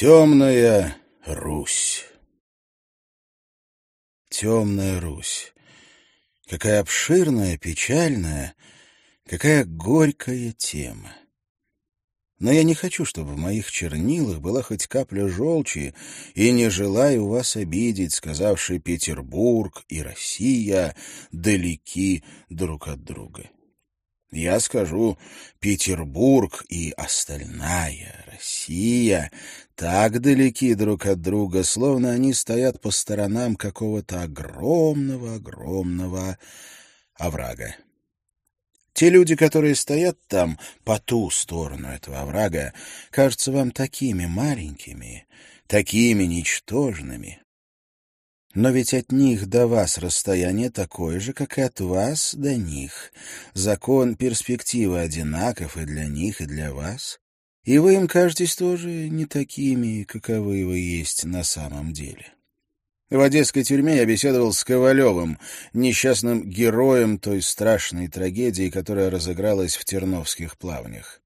Темная Русь. Темная Русь. Какая обширная, печальная, какая горькая тема. Но я не хочу, чтобы в моих чернилах была хоть капля желчи, и не желаю вас обидеть, сказавший Петербург и Россия далеки друг от друга. Я скажу, Петербург и остальная Россия так далеки друг от друга, словно они стоят по сторонам какого-то огромного-огромного оврага. Те люди, которые стоят там, по ту сторону этого оврага, кажутся вам такими маленькими, такими ничтожными, но ведь от них до вас расстояние такое же, как и от вас до них. Закон перспективы одинаков и для них, и для вас. И вы им кажетесь тоже не такими, каковы вы есть на самом деле. В одесской тюрьме я беседовал с Ковалевым, несчастным героем той страшной трагедии, которая разыгралась в Терновских плавнях.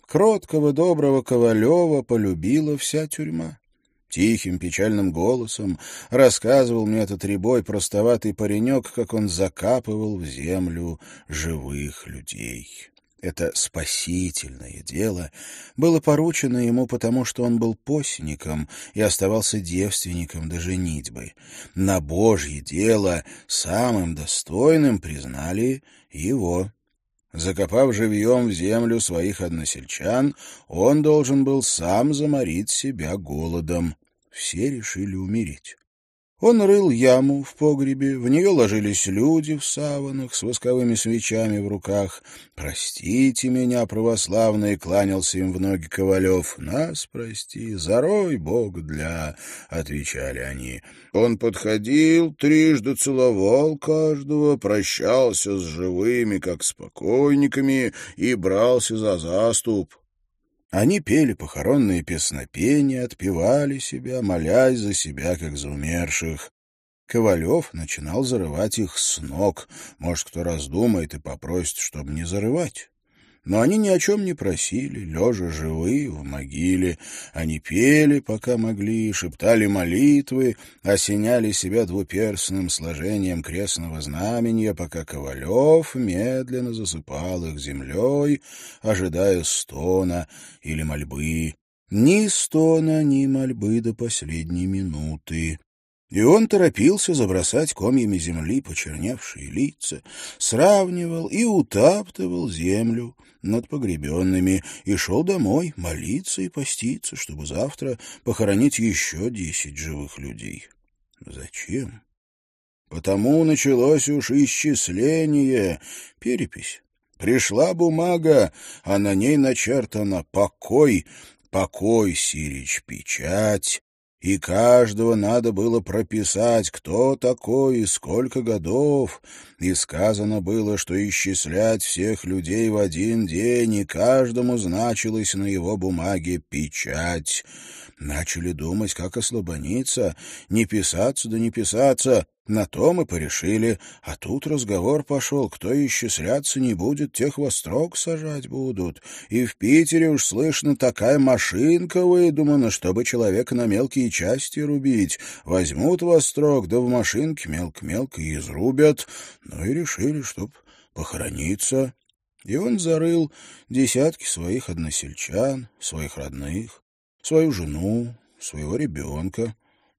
Кроткого, доброго Ковалева полюбила вся тюрьма. Тихим, печальным голосом рассказывал мне этот рябой простоватый паренек, как он закапывал в землю живых людей. Это спасительное дело было поручено ему, потому что он был постником и оставался девственником до женитьбы. На Божье дело самым достойным признали его. Закопав живьем в землю своих односельчан, он должен был сам заморить себя голодом. Все решили умереть. Он рыл яму в погребе, в нее ложились люди в саванах с восковыми свечами в руках. «Простите меня, православные!» — кланялся им в ноги Ковалев. «Нас прости, зарой Бог для...» — отвечали они. Он подходил, трижды целовал каждого, прощался с живыми, как с покойниками, и брался за заступ. Они пели похоронные песнопения, отпевали себя, молясь за себя, как за умерших. Ковалев начинал зарывать их с ног. Может, кто раздумает и попросит, чтобы не зарывать. Но они ни о чем не просили, лежа живые в могиле. Они пели, пока могли, шептали молитвы, осеняли себя двуперстным сложением крестного знамения, пока Ковалев медленно засыпал их землей, ожидая стона или мольбы. Ни стона, ни мольбы до последней минуты. И он торопился забросать комьями земли почерневшие лица, сравнивал и утаптывал землю над погребенными и шел домой молиться и поститься, чтобы завтра похоронить еще десять живых людей. Зачем? Потому началось уж исчисление, перепись. Пришла бумага, а на ней начертано «покой», «покой, Сирич, печать», и каждого надо было прописать, кто такой и сколько годов, и сказано было, что исчислять всех людей в один день, и каждому значилось на его бумаге печать. Начали думать, как ослабониться, не писаться да не писаться, на то мы порешили, а тут разговор пошел, кто исчисляться не будет, тех во строк сажать будут. И в Питере уж слышно, такая машинка выдумана, чтобы человека на мелкие части рубить. Возьмут во строк, да в машинке мелко-мелко и изрубят. Ну и решили, чтоб похорониться. И он зарыл десятки своих односельчан, своих родных, свою жену, своего ребенка.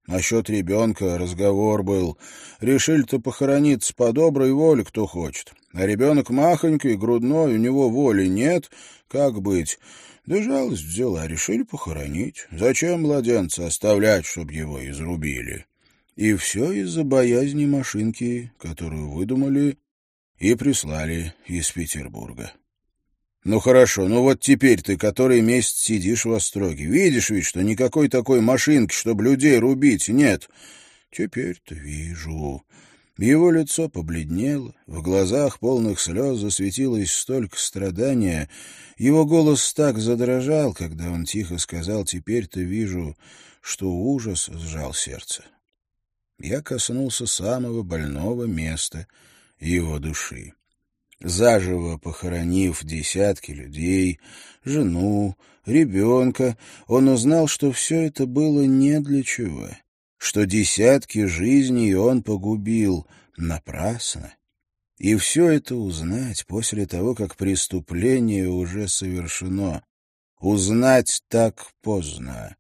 Насчет ребенка разговор был. Решили-то похорониться по доброй воле, кто хочет. А ребенок махонький, грудной, у него воли нет. Как быть? Да жалость взяла, решили похоронить. Зачем младенца оставлять, чтобы его изрубили? И все из-за боязни машинки, которую выдумали и прислали из Петербурга. Ну хорошо, ну вот теперь ты который месяц сидишь в Остроге. Видишь ведь, что никакой такой машинки, чтобы людей рубить, нет. Теперь-то вижу. Его лицо побледнело, в глазах полных слез засветилось столько страдания. Его голос так задрожал, когда он тихо сказал «Теперь-то вижу, что ужас сжал сердце». Я коснулся самого больного места его души. Заживо похоронив десятки людей, жену, ребенка, он узнал, что все это было не для чего, что десятки жизней он погубил напрасно. И все это узнать после того, как преступление уже совершено. Узнать так поздно.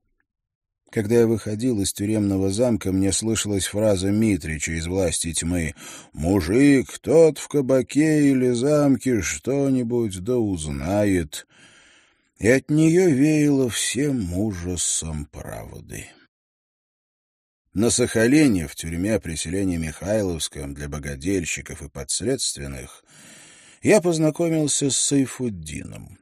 Когда я выходил из тюремного замка, мне слышалась фраза Митрича из «Власти тьмы». «Мужик, тот в кабаке или замке что-нибудь да узнает». И от нее веяло всем ужасом правды. На Сахалине, в тюрьме при селении Михайловском для богадельщиков и подследственных, я познакомился с Сайфуддином.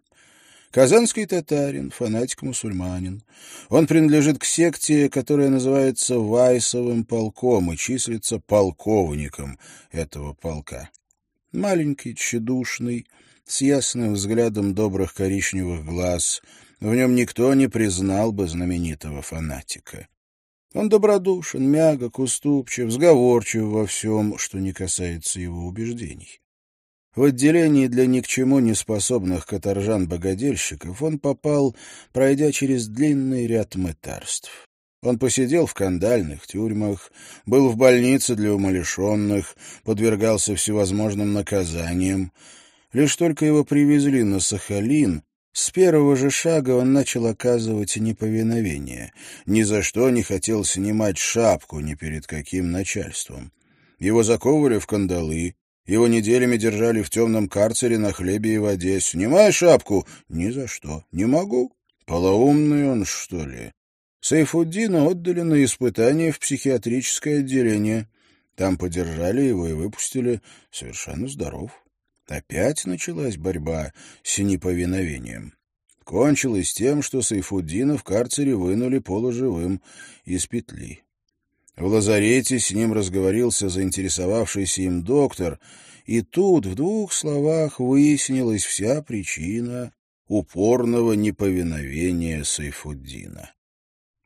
Казанский татарин, фанатик-мусульманин. Он принадлежит к секте, которая называется Вайсовым полком и числится полковником этого полка. Маленький, тщедушный, с ясным взглядом добрых коричневых глаз. В нем никто не признал бы знаменитого фанатика. Он добродушен, мягок, уступчив, сговорчив во всем, что не касается его убеждений. В отделении для ни к чему не способных каторжан-богодельщиков он попал, пройдя через длинный ряд мытарств. Он посидел в кандальных тюрьмах, был в больнице для умалишенных, подвергался всевозможным наказаниям. Лишь только его привезли на Сахалин, с первого же шага он начал оказывать неповиновение. Ни за что не хотел снимать шапку ни перед каким начальством. Его заковывали в кандалы, его неделями держали в темном карцере на хлебе и воде. «Снимай шапку!» «Ни за что. Не могу. Полоумный он, что ли?» Сайфуддина отдали на испытание в психиатрическое отделение. Там подержали его и выпустили. Совершенно здоров. Опять началась борьба с неповиновением. Кончилось тем, что Сайфуддина в карцере вынули полуживым из петли. В лазарете с ним разговорился заинтересовавшийся им доктор, и тут в двух словах выяснилась вся причина упорного неповиновения Сайфуддина.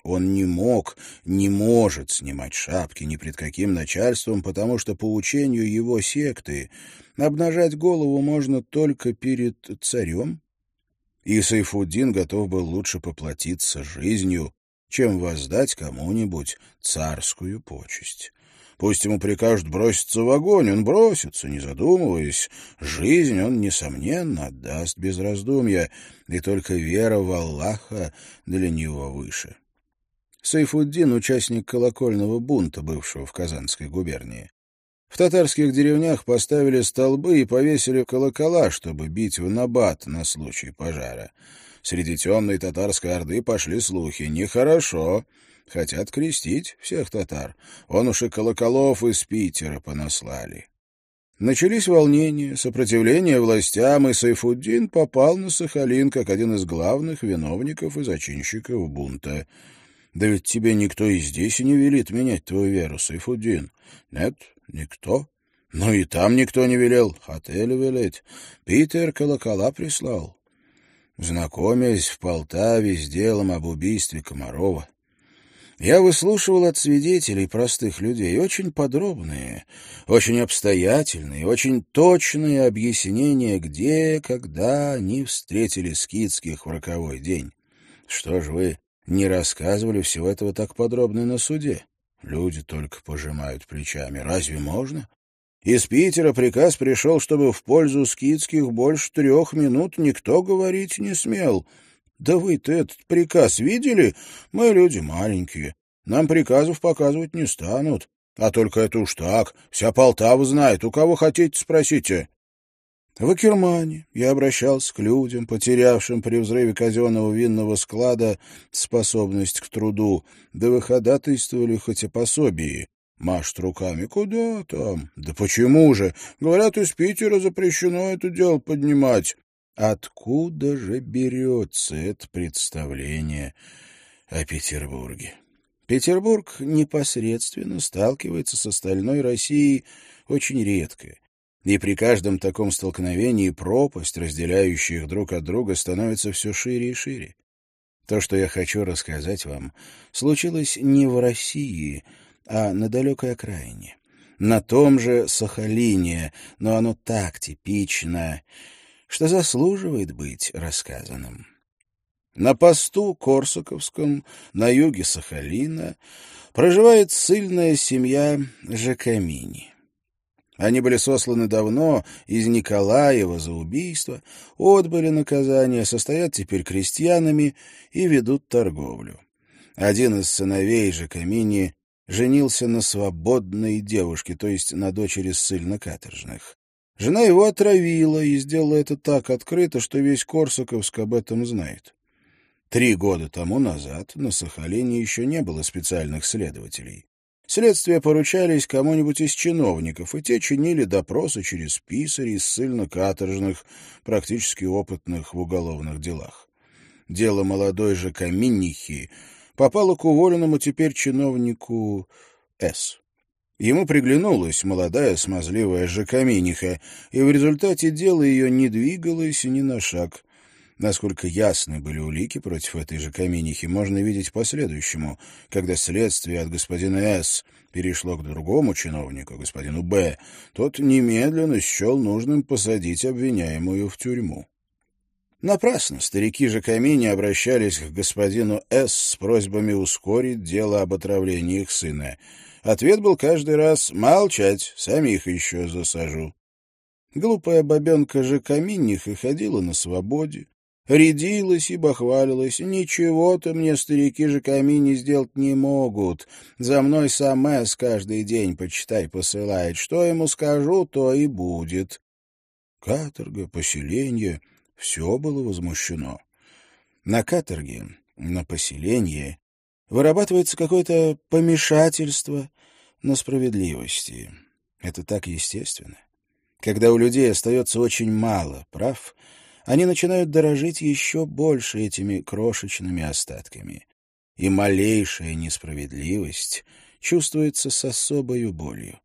Он не мог, не может снимать шапки ни пред каким начальством, потому что по учению его секты обнажать голову можно только перед царем. И Сайфуддин готов был лучше поплатиться жизнью, чем воздать кому-нибудь царскую почесть. Пусть ему прикажут броситься в огонь, он бросится, не задумываясь. Жизнь он, несомненно, отдаст без раздумья, и только вера в Аллаха для него выше. Сайфуддин — участник колокольного бунта, бывшего в Казанской губернии. В татарских деревнях поставили столбы и повесили колокола, чтобы бить в набат на случай пожара. Среди темной татарской орды пошли слухи. Нехорошо. Хотят крестить всех татар. Он уж и колоколов из Питера понаслали. Начались волнения, сопротивление властям, и Сайфуддин попал на Сахалин как один из главных виновников и зачинщиков бунта. Да ведь тебе никто и здесь и не велит менять твою веру, Сайфуддин. Нет, никто. Ну и там никто не велел. Хотели велеть. Питер колокола прислал знакомясь в Полтаве с делом об убийстве Комарова. Я выслушивал от свидетелей простых людей очень подробные, очень обстоятельные, очень точные объяснения, где, когда они встретили скидских в роковой день. Что ж вы не рассказывали всего этого так подробно на суде? Люди только пожимают плечами. Разве можно? Из Питера приказ пришел, чтобы в пользу скидских больше трех минут никто говорить не смел. Да вы-то этот приказ видели? Мы люди маленькие. Нам приказов показывать не станут. А только это уж так. Вся Полтава знает. У кого хотите, спросите. В Акермане я обращался к людям, потерявшим при взрыве казенного винного склада способность к труду, да вы ходатайствовали хоть о пособии. Машет руками. Куда там? Да почему же? Говорят, из Питера запрещено это дело поднимать. Откуда же берется это представление о Петербурге? Петербург непосредственно сталкивается с остальной Россией очень редко. И при каждом таком столкновении пропасть, разделяющая их друг от друга, становится все шире и шире. То, что я хочу рассказать вам, случилось не в России, а на далекой окраине. на том же Сахалине, но оно так типично, что заслуживает быть рассказанным. На посту Корсаковском, на юге Сахалина, проживает сильная семья Жакамини. Они были сосланы давно из Николаева за убийство, отбыли наказание, состоят теперь крестьянами и ведут торговлю. Один из сыновей Жакамини женился на свободной девушке, то есть на дочери ссыльно-каторжных. Жена его отравила и сделала это так открыто, что весь Корсаковск об этом знает. Три года тому назад на Сахалине еще не было специальных следователей. Следствия поручались кому-нибудь из чиновников, и те чинили допросы через писарей ссыльно-каторжных, практически опытных в уголовных делах. Дело молодой же Каминнихи попало к уволенному теперь чиновнику С. Ему приглянулась молодая смазливая Жакаминиха, и в результате дела ее не двигалось ни на шаг. Насколько ясны были улики против этой же Каменихи, можно видеть по следующему. Когда следствие от господина С. перешло к другому чиновнику, господину Б., тот немедленно счел нужным посадить обвиняемую в тюрьму. Напрасно старики же Камини обращались к господину С. с просьбами ускорить дело об отравлении их сына. Ответ был каждый раз «молчать, самих еще засажу». Глупая бабенка же Каминниха ходила на свободе, Рядилась и бахвалилась. Ничего-то мне старики же камини сделать не могут. За мной сам Эс каждый день, почитай, посылает. Что ему скажу, то и будет. Каторга, поселение — все было возмущено. На каторге, на поселении вырабатывается какое-то помешательство на справедливости. Это так естественно. Когда у людей остается очень мало прав — они начинают дорожить еще больше этими крошечными остатками. И малейшая несправедливость чувствуется с особой болью.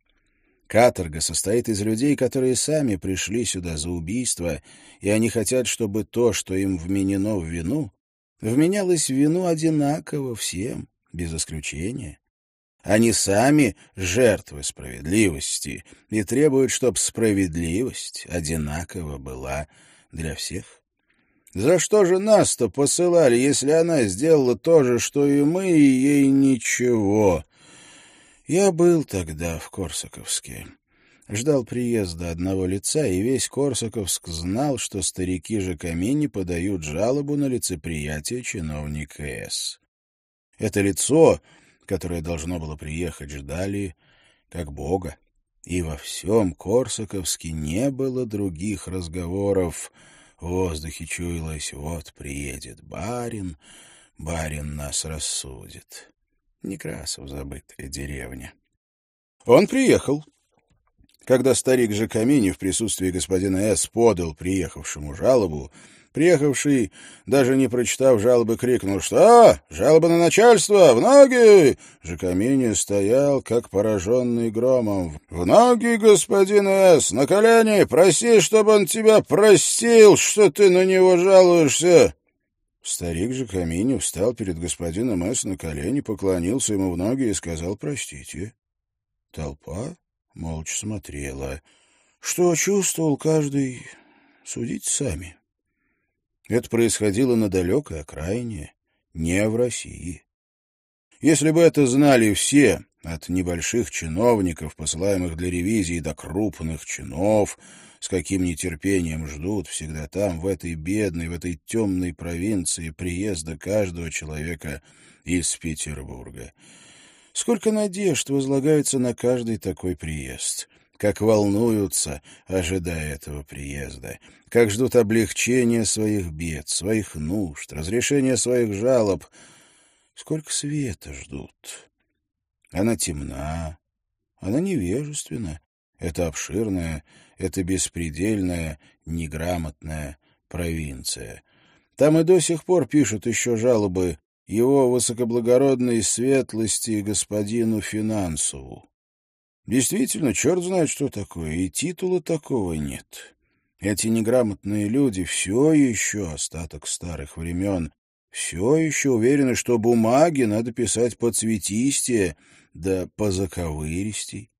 Каторга состоит из людей, которые сами пришли сюда за убийство, и они хотят, чтобы то, что им вменено в вину, вменялось в вину одинаково всем, без исключения. Они сами жертвы справедливости и требуют, чтобы справедливость одинаково была для всех. За что же нас-то посылали, если она сделала то же, что и мы, и ей ничего? Я был тогда в Корсаковске. Ждал приезда одного лица, и весь Корсаковск знал, что старики же Камини подают жалобу на лицеприятие чиновника С. Это лицо, которое должно было приехать, ждали как бога. И во всем Корсаковске не было других разговоров. В воздухе чуялось, вот приедет барин, барин нас рассудит. Некрасов забытая деревня. Он приехал. Когда старик Жакамини в присутствии господина С. подал приехавшему жалобу, Приехавший, даже не прочитав жалобы, крикнул «Что? Жалоба на начальство? В ноги!» Жакамини стоял, как пораженный громом. «В ноги, господин С! На колени! Проси, чтобы он тебя простил, что ты на него жалуешься!» Старик Жакамини встал перед господином С. на колени, поклонился ему в ноги и сказал «Простите». Толпа молча смотрела. Что чувствовал каждый, судите сами. Это происходило на далекой окраине, не в России. Если бы это знали все, от небольших чиновников, посылаемых для ревизии, до крупных чинов, с каким нетерпением ждут всегда там, в этой бедной, в этой темной провинции, приезда каждого человека из Петербурга. Сколько надежд возлагается на каждый такой приезд — как волнуются, ожидая этого приезда, как ждут облегчения своих бед, своих нужд, разрешения своих жалоб. Сколько света ждут. Она темна, она невежественна. Это обширная, это беспредельная, неграмотная провинция. Там и до сих пор пишут еще жалобы его высокоблагородной светлости господину Финансову. Действительно, черт знает, что такое, и титула такого нет. Эти неграмотные люди все еще остаток старых времен, все еще уверены, что бумаги надо писать по цветистее, да по заковыристей.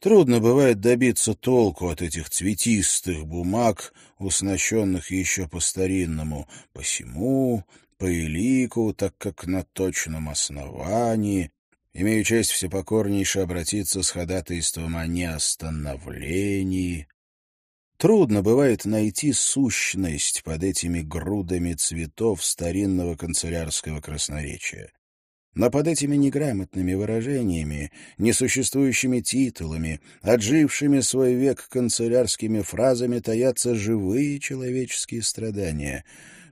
Трудно бывает добиться толку от этих цветистых бумаг, уснащенных еще по-старинному, посему, по элику, так как на точном основании, имею честь всепокорнейше обратиться с ходатайством о неостановлении. Трудно бывает найти сущность под этими грудами цветов старинного канцелярского красноречия. Но под этими неграмотными выражениями, несуществующими титулами, отжившими свой век канцелярскими фразами таятся живые человеческие страдания,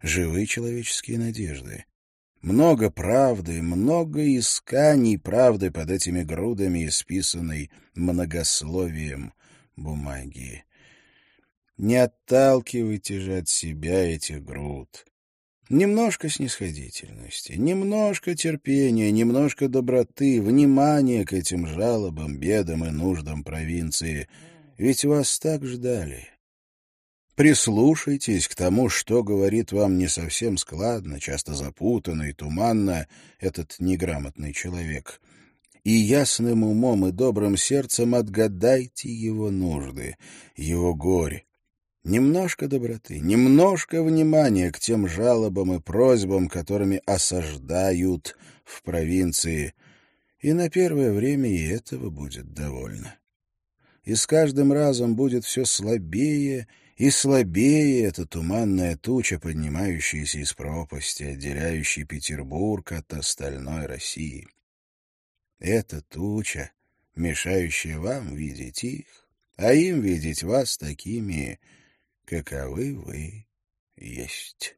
живые человеческие надежды. Много правды, много исканий правды под этими грудами, исписанной многословием бумаги. Не отталкивайте же от себя этих груд. Немножко снисходительности, немножко терпения, немножко доброты, внимания к этим жалобам, бедам и нуждам провинции. Ведь вас так ждали. Прислушайтесь к тому, что говорит вам не совсем складно, часто запутанно и туманно этот неграмотный человек. И ясным умом и добрым сердцем отгадайте его нужды, его горе, Немножко доброты, немножко внимания к тем жалобам и просьбам, которыми осаждают в провинции, и на первое время и этого будет довольно. И с каждым разом будет все слабее и слабее эта туманная туча, поднимающаяся из пропасти, отделяющей Петербург от остальной России. Эта туча, мешающая вам видеть их, а им видеть вас такими, каковы вы есть.